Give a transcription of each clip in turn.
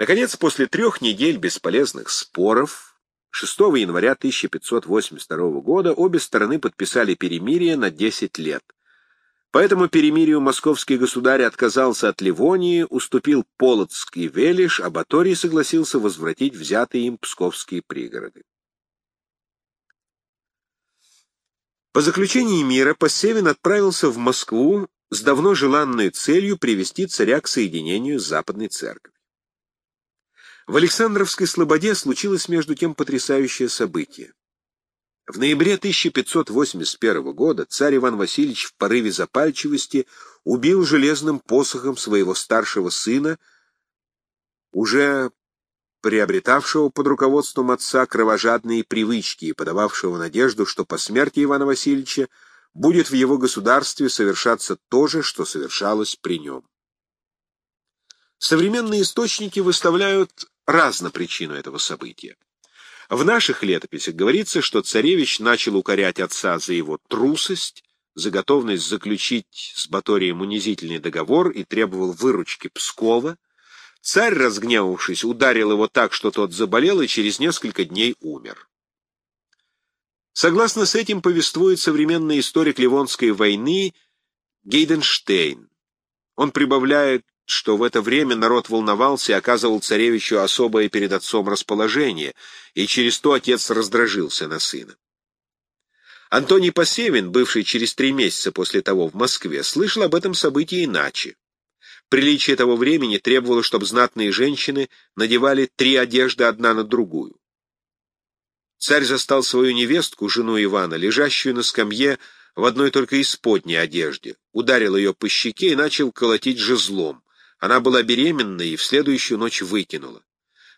Наконец, после трех недель бесполезных споров, 6 января 1582 года обе стороны подписали перемирие на 10 лет. По этому перемирию московский государь отказался от Ливонии, уступил Полоцк и Велиш, а Баторий согласился возвратить взятые им псковские пригороды. По заключении мира Посевин отправился в Москву с давно желанной целью привести царя к соединению с Западной Церковью. В Александровской Слободе случилось между тем потрясающее событие. В ноябре 1581 года царь Иван Васильевич в порыве запальчивости убил железным посохом своего старшего сына, уже приобретавшего под руководством отца кровожадные привычки и подававшего надежду, что по смерти Ивана Васильевича будет в его государстве совершаться то же, что совершалось при нем. Современные источники выставляют разно причину этого события. В наших летописях говорится, что царевич начал укорять отца за его трусость, за готовность заключить с Баторием унизительный договор и требовал выручки Пскова. Царь, разгневавшись, ударил его так, что тот заболел и через несколько дней умер. Согласно с этим повествует современный историк Ливонской войны Гейденштейн. Он прибавляет что в это время народ волновался и оказывал царевичу особое перед отцом расположение, и через то отец раздражился на сына. Антоний Посевин, бывший через три месяца после того в Москве, слышал об этом событии иначе. Приличие того времени требовало, чтобы знатные женщины надевали три одежды одна на другую. Царь застал свою невестку, жену Ивана, лежащую на скамье в одной только исподней одежде, ударил ее по щеке и начал колотить жезлом. Она была беременна и в следующую ночь выкинула.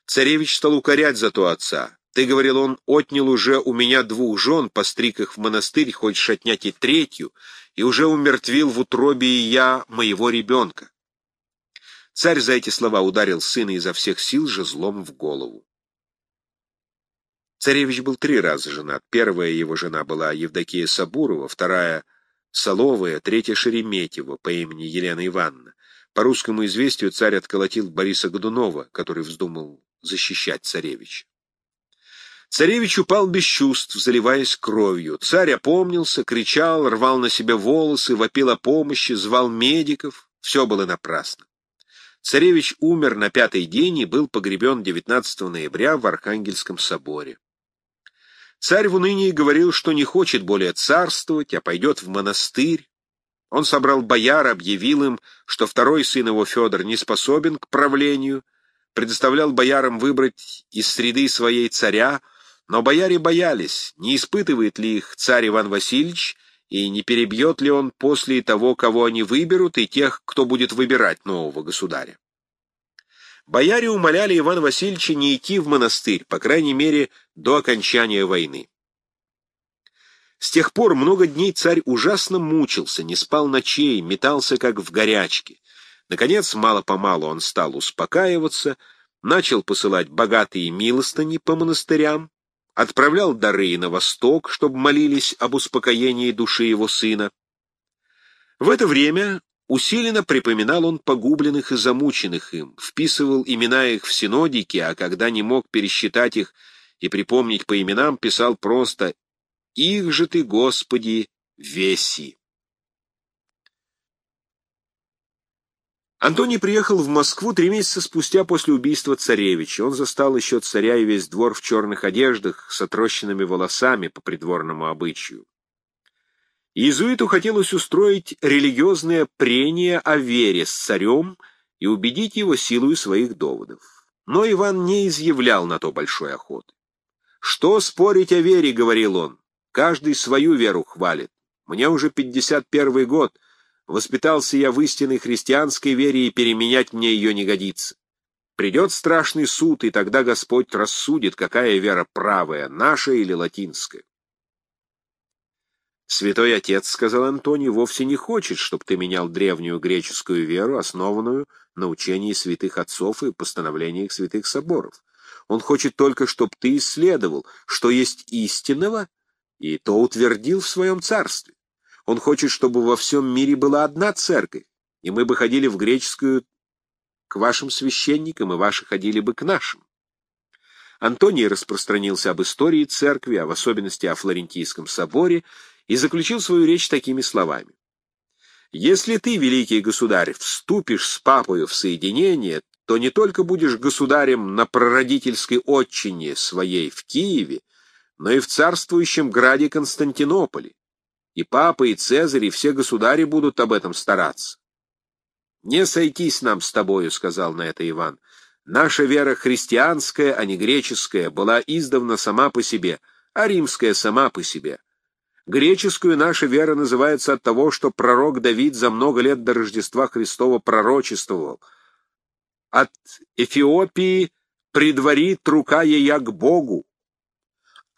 Царевич стал укорять за то отца. Ты, говорил он, отнял уже у меня двух жен, постриг их в монастырь, хочешь отнять и третью, и уже умертвил в утробе и я моего ребенка. Царь за эти слова ударил сына изо всех сил же злом в голову. Царевич был три раза женат. Первая его жена была Евдокия Сабурова, вторая — Соловая, третья — Шереметьева по имени Елена Ивановна. По русскому известию царь отколотил Бориса Годунова, который вздумал защищать царевича. Царевич упал без чувств, заливаясь кровью. Царь опомнился, кричал, рвал на себе волосы, вопил о помощи, звал медиков. Все было напрасно. Царевич умер на пятый день и был погребен 19 ноября в Архангельском соборе. Царь в унынии говорил, что не хочет более царствовать, а пойдет в монастырь. Он собрал бояр, объявил им, что второй сын его, Федор, не способен к правлению, предоставлял боярам выбрать из среды своей царя, но бояре боялись, не испытывает ли их царь Иван Васильевич, и не перебьет ли он после того, кого они выберут, и тех, кто будет выбирать нового государя. Бояре умоляли Ивана Васильевича не идти в монастырь, по крайней мере, до окончания войны. С тех пор много дней царь ужасно мучился, не спал ночей, метался как в горячке. Наконец, мало-помалу он стал успокаиваться, начал посылать богатые милостыни по монастырям, отправлял дары на восток, чтобы молились об успокоении души его сына. В это время усиленно припоминал он погубленных и замученных им, вписывал имена их в синодики, а когда не мог пересчитать их и припомнить по именам, писал просто их же ты, Господи, веси. Антоний приехал в Москву три месяца спустя после убийства царевича. Он застал еще царя и весь двор в черных одеждах с отрощенными волосами по придворному обычаю. Иезуиту хотелось устроить религиозное прение о вере с царем и убедить его силой своих доводов. Но Иван не изъявлял на то большой охоты. «Что спорить о вере?» — говорил он. Каждый свою веру хвалит. Мне уже 51 год. Воспитался я в истинной христианской вере, и переменять мне ее не годится. Придет страшный суд, и тогда Господь рассудит, какая вера правая, наша или латинская. «Святой Отец, — сказал Антоний, — вовсе не хочет, чтобы ты менял древнюю греческую веру, основанную на учении святых отцов и постановлениях святых соборов. Он хочет только, чтобы ты исследовал, что есть истинного — и то утвердил в своем царстве. Он хочет, чтобы во всем мире была одна церковь, и мы бы ходили в греческую к вашим священникам, и ваши ходили бы к нашим. Антоний распространился об истории церкви, а в особенности о Флорентийском соборе, и заключил свою речь такими словами. «Если ты, великий государь, вступишь с папою в соединение, то не только будешь государем на прародительской отчине своей в Киеве, но и в царствующем граде Константинополе. И папа, и Цезарь, и все государи будут об этом стараться. «Не сойтись нам с тобою», — сказал на это Иван. «Наша вера христианская, а не греческая, была издавна сама по себе, а римская сама по себе. Греческую наша вера называется от того, что пророк Давид за много лет до Рождества Христова пророчествовал. От Эфиопии предварит рука ея к Богу.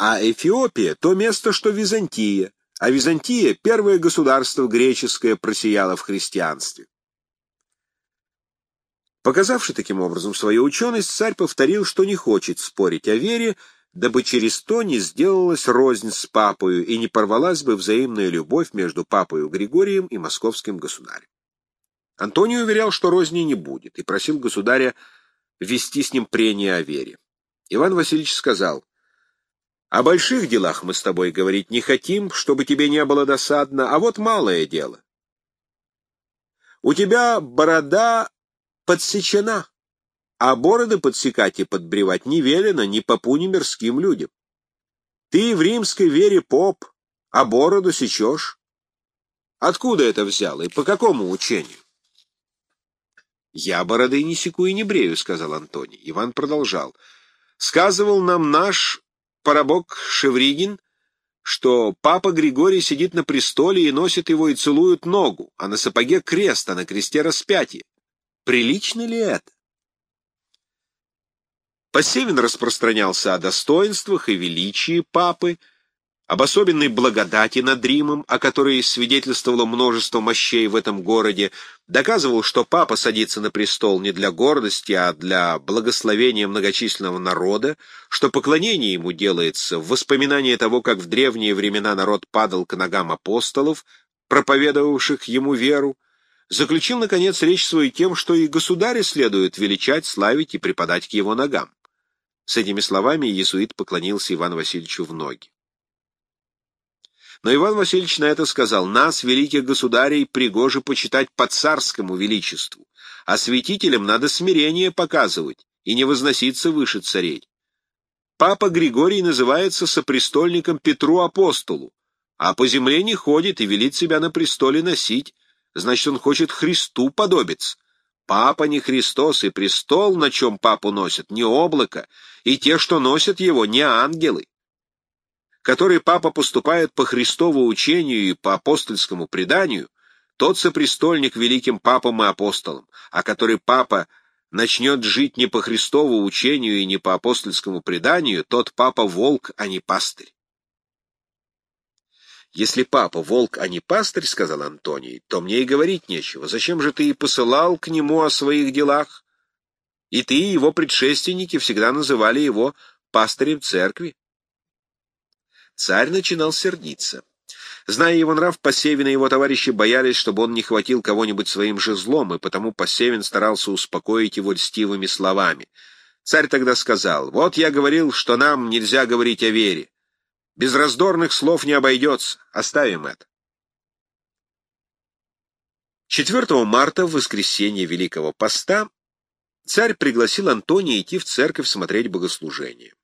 А Эфиопия — то место, что Византия, а Византия — первое государство греческое, просияло в христианстве. Показавший таким образом свою ученость, царь повторил, что не хочет спорить о вере, дабы через то не сделалась рознь с папою и не порвалась бы взаимная любовь между папою Григорием и московским государем. Антоний уверял, что розни не будет, и просил государя вести с ним прение о вере. Иван Васильевич сказал, «О больших делах мы с тобой говорить не хотим, чтобы тебе не было досадно, а вот малое дело. У тебя борода подсечена, а бороды подсекать и подбревать не велено ни попу, ни мирским людям. Ты в римской вере поп, а бороду сечешь. Откуда это взял и по какому учению? «Я бороды не секу и не брею», — сказал Антоний. Иван продолжал. «Сказывал нам наш парабок Шевригин, что папа Григорий сидит на престоле и носит его и целует ногу, а на сапоге крест, а на кресте распятие. Прилично ли это? Посевин распространялся о достоинствах и величии папы, об особенной благодати над Римом, о которой свидетельствовало множество мощей в этом городе, доказывал, что папа садится на престол не для гордости, а для благословения многочисленного народа, что поклонение ему делается в воспоминании того, как в древние времена народ падал к ногам апостолов, проповедовавших ему веру, заключил, наконец, речь свою тем, что и государя следует величать, славить и преподать к его ногам. С этими словами иезуит поклонился Ивану Васильевичу в ноги. Но Иван Васильевич на это сказал, «Нас, великих государей, пригоже почитать по царскому величеству, а святителям надо смирение показывать и не возноситься выше царей. Папа Григорий называется сопрестольником Петру Апостолу, а по земле не ходит и велит себя на престоле носить, значит, он хочет Христу подобиться. Папа не Христос, и престол, на чем папу носят, не облако, и те, что носят его, не ангелы. Который папа поступает по Христову учению и по апостольскому преданию, тот сопрестольник великим папам и апостолам, а который папа начнет жить не по Христову учению и не по апостольскому преданию, тот папа волк, а не пастырь. «Если папа волк, а не пастырь, — сказал Антоний, — то мне и говорить нечего. Зачем же ты и посылал к нему о своих делах? И ты, и его предшественники, всегда называли его пастырем церкви». Царь начинал сердиться. Зная его нрав, Посевин и его товарищи боялись, чтобы он не хватил кого-нибудь своим же злом, и потому Посевин старался успокоить его льстивыми словами. Царь тогда сказал, «Вот я говорил, что нам нельзя говорить о вере. Без раздорных слов не обойдется. Оставим это. 4 марта, в воскресенье Великого Поста, царь пригласил Антония идти в церковь смотреть богослужение.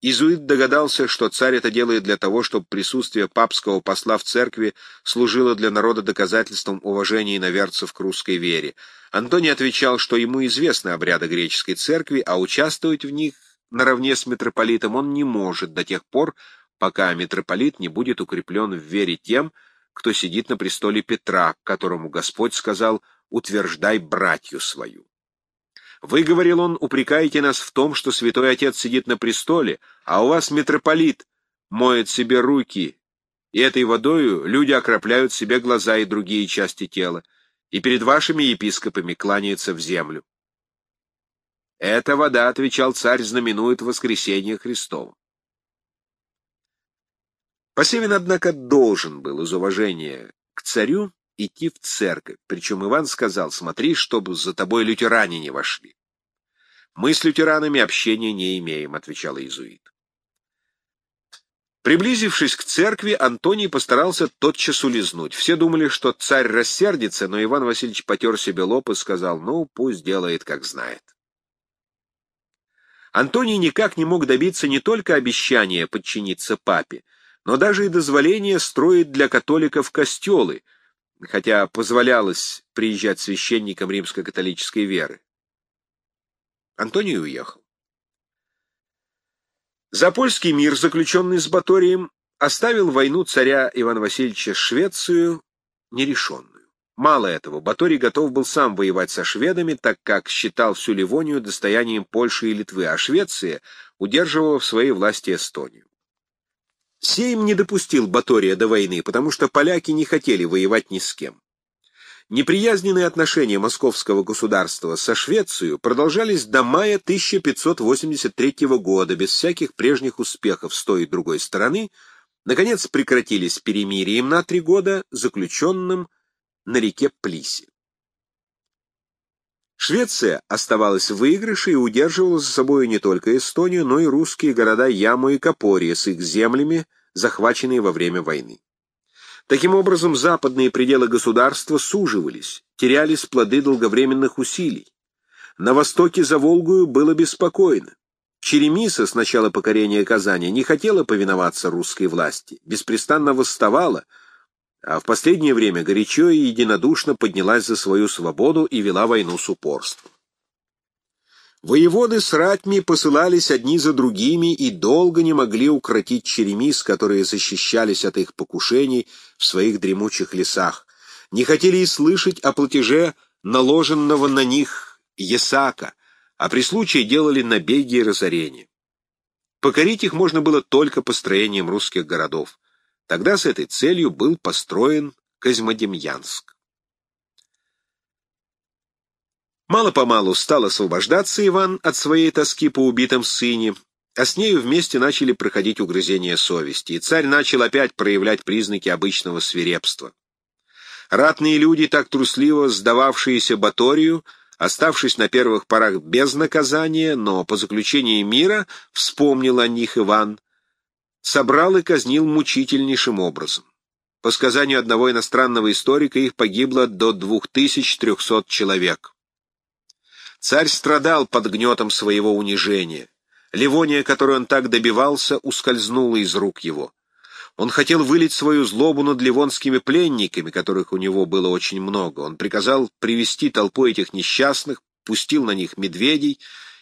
Изуит догадался, что царь это делает для того, чтобы присутствие папского посла в церкви служило для народа доказательством уважения иноверцев к русской вере. Антоний отвечал, что ему известны обряды греческой церкви, а участвовать в них наравне с митрополитом он не может до тех пор, пока митрополит не будет укреплен в вере тем, кто сидит на престоле Петра, которому Господь сказал «утверждай братью свою». Вы, — говорил он, — упрекаете нас в том, что святой отец сидит на престоле, а у вас митрополит моет себе руки, и этой водою люди окропляют себе глаза и другие части тела, и перед вашими епископами кланяются в землю. «Эта вода, — отвечал царь, — знаменует воскресение Христово. Посевин, однако, должен был из уважения к царю идти в церковь, причем Иван сказал, смотри, чтобы за тобой лютеране не вошли. «Мы с лютеранами общения не имеем», — отвечал иезуит. Приблизившись к церкви, Антоний постарался тотчас улизнуть. Все думали, что царь рассердится, но Иван Васильевич потер себе лоб и сказал, ну, пусть делает, как знает. Антоний никак не мог добиться не только обещания подчиниться папе, но даже и дозволения строить для католиков костелы, хотя позволялось приезжать священникам римско-католической веры. Антоний уехал. Запольский мир, заключенный с Баторием, оставил войну царя Ивана Васильевича Швецию нерешенную. Мало этого, Баторий готов был сам воевать со шведами, так как считал всю Ливонию достоянием Польши и Литвы, а Швеция удерживала в своей власти Эстонию. Сейм не допустил Батория до войны, потому что поляки не хотели воевать ни с кем. Неприязненные отношения московского государства со Швецией продолжались до мая 1583 года без всяких прежних успехов с той и другой стороны, наконец прекратились перемирием на три года, заключенным на реке Плисе. Швеция оставалась в выигрыше и удерживала за собой не только Эстонию, но и русские города Яму и Капория с их землями, захваченные во время войны. Таким образом, западные пределы государства суживались, терялись плоды долговременных усилий. На востоке за Волгою было беспокойно. Черемиса с начала покорения Казани не хотела повиноваться русской власти, беспрестанно восставала, а в последнее время горячо и единодушно поднялась за свою свободу и вела войну с упорством. Воеводы с ратьми посылались одни за другими и долго не могли укротить черемис, которые защищались от их покушений в своих дремучих лесах, не хотели и слышать о платеже наложенного на них Есака, а при случае делали набеги и разорения. Покорить их можно было только построением русских городов. Тогда с этой целью был построен Козьмодемьянск. Мало-помалу стал освобождаться Иван от своей тоски по убитом сыне, а с нею вместе начали проходить угрызения совести, и царь начал опять проявлять признаки обычного свирепства. Ратные люди, так трусливо сдававшиеся Баторию, оставшись на первых порах без наказания, но по заключении мира вспомнил о них Иван, собрал и казнил мучительнейшим образом. По сказанию одного иностранного историка их погибло до 2300 человек. Царь страдал под гнетом своего унижения. Ливония, которой он так добивался, ускользнула из рук его. Он хотел вылить свою злобу над ливонскими пленниками, которых у него было очень много. Он приказал привести толпу этих несчастных, пустил на них медведей,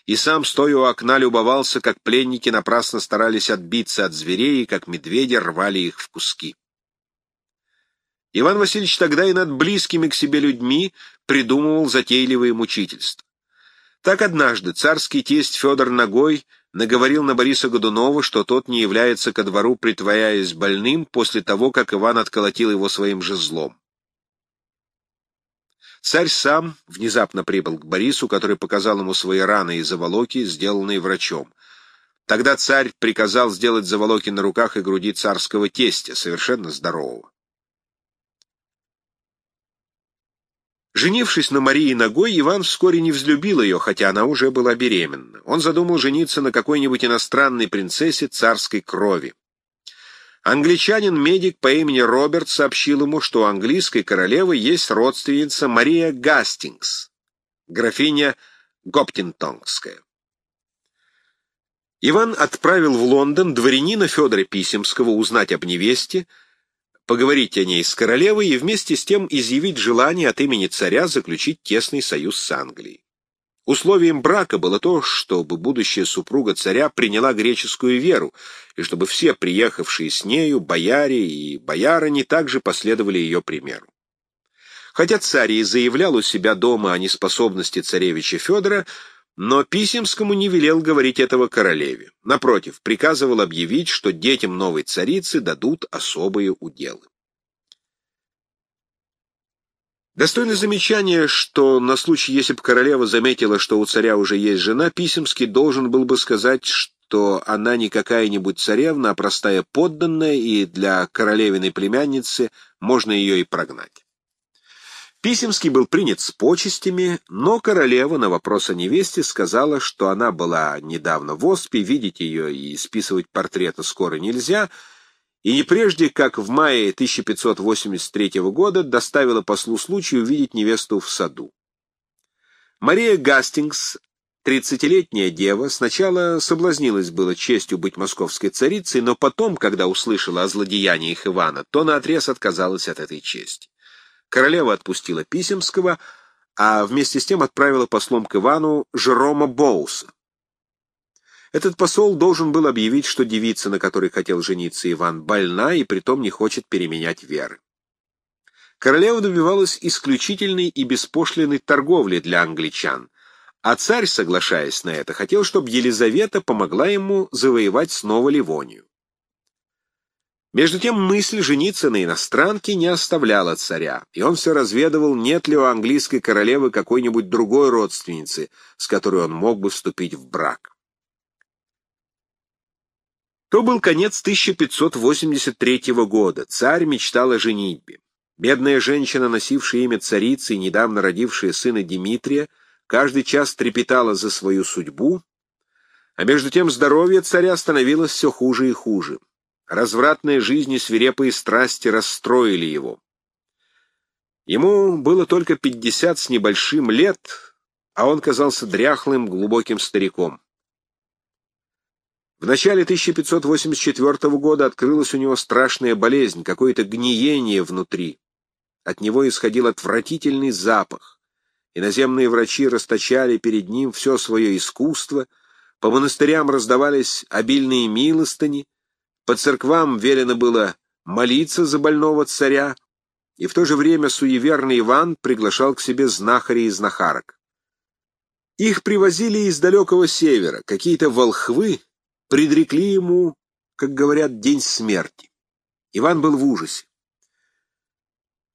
и сам, стоя у окна, любовался, как пленники напрасно старались отбиться от зверей, и как медведи рвали их в куски. Иван Васильевич тогда и над близкими к себе людьми придумывал затейливые мучительства. Так однажды царский тесть Федор Ногой наговорил на Бориса Годунова, что тот не является ко двору, притворяясь больным, после того, как Иван отколотил его своим же злом. Царь сам внезапно прибыл к Борису, который показал ему свои раны и заволоки, сделанные врачом. Тогда царь приказал сделать заволоки на руках и груди царского тестя, совершенно здорового. Женившись на Марии Ногой, Иван вскоре не взлюбил ее, хотя она уже была беременна. Он задумал жениться на какой-нибудь иностранной принцессе царской крови. Англичанин-медик по имени Роберт сообщил ему, что у английской королевы есть родственница Мария Гастингс, графиня Гоптинтонгская. Иван отправил в Лондон дворянина Федора Писемского узнать об невесте, поговорить о ней с королевой и вместе с тем изъявить желание от имени царя заключить тесный союз с Англией. Условием брака было то, чтобы будущая супруга царя приняла греческую веру, и чтобы все приехавшие с нею, бояре и боярыни, также последовали ее примеру. Хотя царь и заявлял у себя дома о неспособности царевича Федора, но Писемскому не велел говорить этого королеве. Напротив, приказывал объявить, что детям новой царицы дадут особые уделы. Достойно замечания, что на случай, если бы королева заметила, что у царя уже есть жена, Писемский должен был бы сказать, что она не какая-нибудь царевна, а простая подданная, и для королевиной племянницы можно ее и прогнать. Писемский был принят с почестями, но королева на вопрос о невесте сказала, что она была недавно в Оспе, видеть ее и списывать портреты скоро нельзя, и не прежде, как в мае 1583 года доставила послу случай увидеть невесту в саду. Мария Гастингс, тридцатилетняя дева, сначала соблазнилась было честью быть московской царицей, но потом, когда услышала о злодеяниях Ивана, то наотрез отказалась от этой чести. Королева отпустила Писемского, а вместе с тем отправила послом к Ивану Жерома Боуса. Этот посол должен был объявить, что девица, на которой хотел жениться Иван, больна и притом не хочет переменять веры. Королева добивалась исключительной и беспошлиной торговли для англичан, а царь, соглашаясь на это, хотел, чтобы Елизавета помогла ему завоевать снова Ливонию. Между тем мысль жениться на иностранке не оставляла царя, и он все разведывал, нет ли у английской королевы какой-нибудь другой родственницы, с которой он мог бы вступить в брак. То был конец 1583 года. Царь мечтал о женитьбе. Бедная женщина, носившая имя царицы и недавно родившая сына Дмитрия, каждый час трепетала за свою судьбу, а между тем здоровье царя становилось все хуже и хуже. Развратная жизнь и свирепые страсти расстроили его. Ему было только пятьдесят с небольшим лет, а он казался дряхлым, глубоким стариком. В начале 1584 года открылась у него страшная болезнь, какое-то гниение внутри. От него исходил отвратительный запах. Иноземные врачи расточали перед ним все свое искусство, по монастырям раздавались обильные милостыни, по церквам велено было молиться за больного царя, и в то же время суеверный Иван приглашал к себе знахарей и знахарок. Их привозили из далекого севера, какие-то волхвы предрекли ему, как говорят, день смерти. Иван был в ужасе.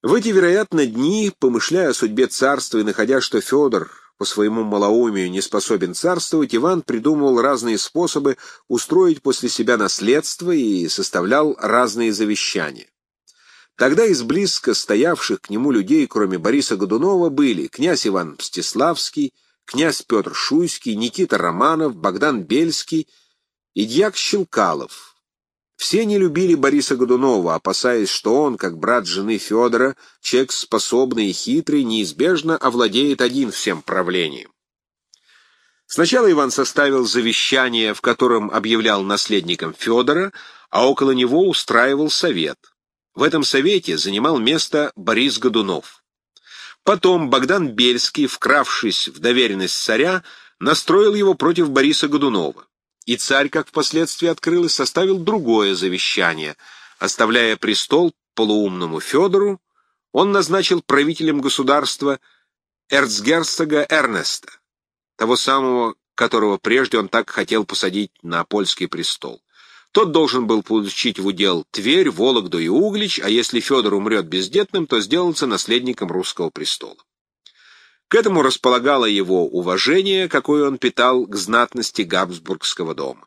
В эти, вероятно, дни, помышляя о судьбе царства и находя, что Федор по своему малоумию не способен царствовать, Иван придумывал разные способы устроить после себя наследство и составлял разные завещания. Тогда из близко стоявших к нему людей, кроме Бориса Годунова, были князь Иван Мстиславский, князь Петр Шуйский, Никита Романов, Богдан Бельский и дьяк Щелкалов — все не любили Бориса Годунова, опасаясь, что он, как брат жены Федора, человек способный и хитрый, неизбежно овладеет один всем правлением. Сначала Иван составил завещание, в котором объявлял наследником Федора, а около него устраивал совет. В этом совете занимал место Борис Годунов. Потом Богдан Бельский, вкравшись в доверенность царя, настроил его против Бориса Годунова. И царь, как впоследствии открылось, составил другое завещание. Оставляя престол полуумному Федору, он назначил правителем государства эрцгерцога Эрнеста, того самого, которого прежде он так хотел посадить на польский престол. Тот должен был получить в удел Тверь, Вологду и Углич, а если Федор умрет бездетным, то сделаться наследником русского престола. К этому располагало его уважение, какое он питал к знатности Габсбургского дома.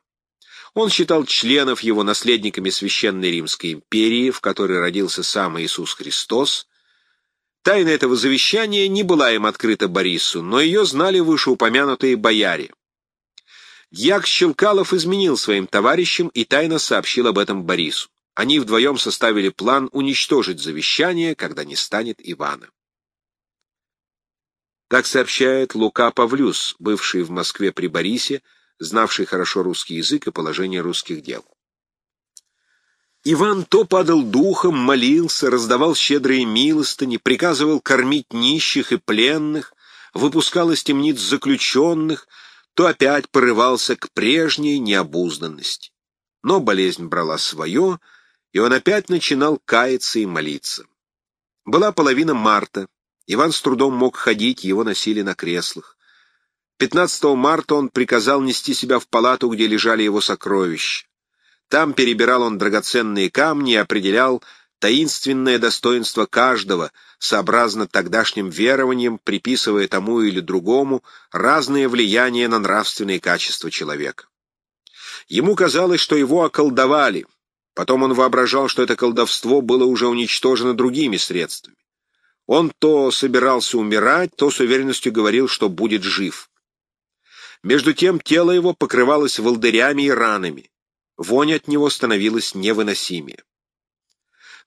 Он считал членов его наследниками Священной Римской империи, в которой родился сам Иисус Христос. Тайна этого завещания не была им открыта Борису, но ее знали вышеупомянутые бояре. Дьяк Щелкалов изменил своим товарищам и тайно сообщил об этом Борису. Они вдвоем составили план уничтожить завещание, когда не станет Ивана. Так сообщает Лука Павлюс, бывший в Москве при Борисе, знавший хорошо русский язык и положение русских дел. Иван то падал духом, молился, раздавал щедрые милостыни, приказывал кормить нищих и пленных, выпускал из темниц заключенных, то опять порывался к прежней необузданности. Но болезнь брала свое, и он опять начинал каяться и молиться. Была половина марта, Иван с трудом мог ходить, его носили на креслах. 15 марта он приказал нести себя в палату, где лежали его сокровища. Там перебирал он драгоценные камни и определял таинственное достоинство каждого, сообразно тогдашним верованиям, приписывая тому или другому разные влияния на нравственные качества человека. Ему казалось, что его околдовали, потом он воображал, что это колдовство было уже уничтожено другими средствами. Он то собирался умирать, то с уверенностью говорил, что будет жив. Между тем тело его покрывалось волдырями и ранами. Вонь от него становилась невыносимее.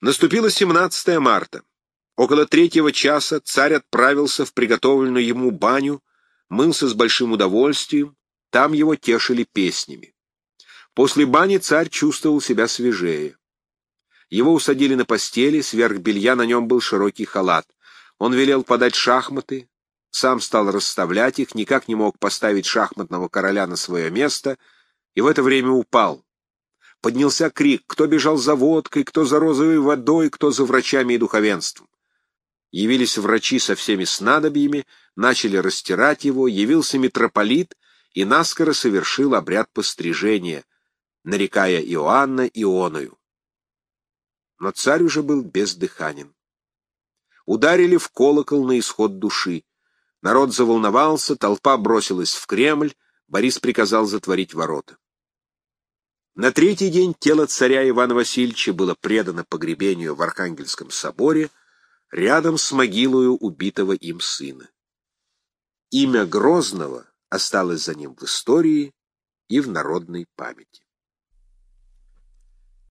Наступило 17 марта. Около третьего часа царь отправился в приготовленную ему баню, мылся с большим удовольствием, там его тешили песнями. После бани царь чувствовал себя свежее. Его усадили на постели, сверх белья на нем был широкий халат. Он велел подать шахматы, сам стал расставлять их, никак не мог поставить шахматного короля на свое место, и в это время упал. Поднялся крик, кто бежал за водкой, кто за розовой водой, кто за врачами и духовенством. Явились врачи со всеми снадобьями, начали растирать его, явился митрополит и наскоро совершил обряд пострижения, нарекая Иоанна Ионою. Но царь уже был бездыханен. Ударили в колокол на исход души. Народ заволновался, толпа бросилась в Кремль, Борис приказал затворить ворота. На третий день тело царя Ивана Васильевича было предано погребению в Архангельском соборе рядом с могилою убитого им сына. Имя Грозного осталось за ним в истории и в народной памяти.